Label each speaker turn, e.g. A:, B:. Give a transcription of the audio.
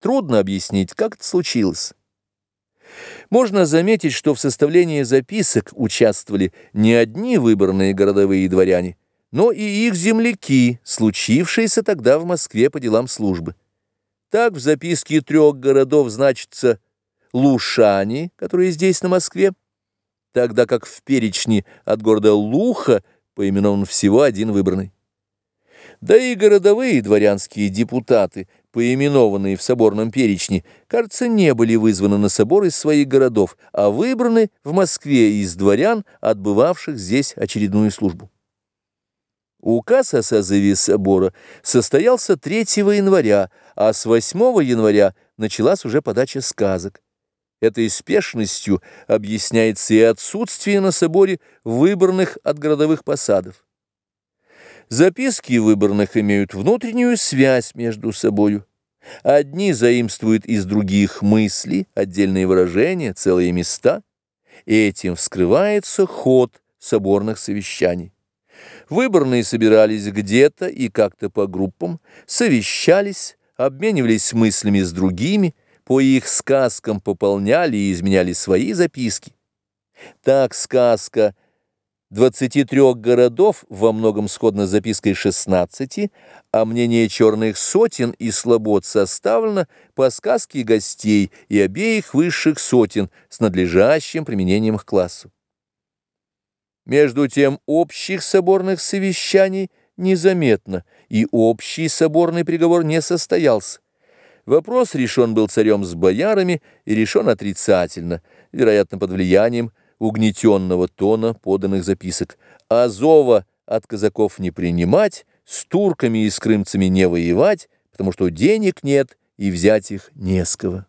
A: Трудно объяснить, как это случилось. Можно заметить, что в составлении записок участвовали не одни выборные городовые дворяне, но и их земляки, случившиеся тогда в Москве по делам службы. Так в записке трех городов значится Лушани, которые здесь на Москве, тогда как в перечне от города Луха поименован всего один выбранный. Да и городовые дворянские депутаты, поименованные в соборном перечне, кажется, не были вызваны на собор из своих городов, а выбраны в Москве из дворян, отбывавших здесь очередную службу. Указ о созыве собора состоялся 3 января, а с 8 января началась уже подача сказок. Этой спешностью объясняется и отсутствие на соборе выбранных от городовых посадов. Записки выборных имеют внутреннюю связь между собою. Одни заимствуют из других мысли, отдельные выражения, целые места. Этим вскрывается ход соборных совещаний. Выборные собирались где-то и как-то по группам, совещались, обменивались мыслями с другими, по их сказкам пополняли и изменяли свои записки. Так сказка – 23 городов, во многом сходно с запиской 16, а мнение черных сотен и слобод составлено по сказке гостей и обеих высших сотен с надлежащим применением к классу. Между тем общих соборных совещаний незаметно, и общий соборный приговор не состоялся. Вопрос решен был царем с боярами и решен отрицательно, вероятно, под влиянием угнетенного тона поданных записок. Азова от казаков не принимать, с турками и с крымцами не воевать, потому что денег нет и взять их не с кого.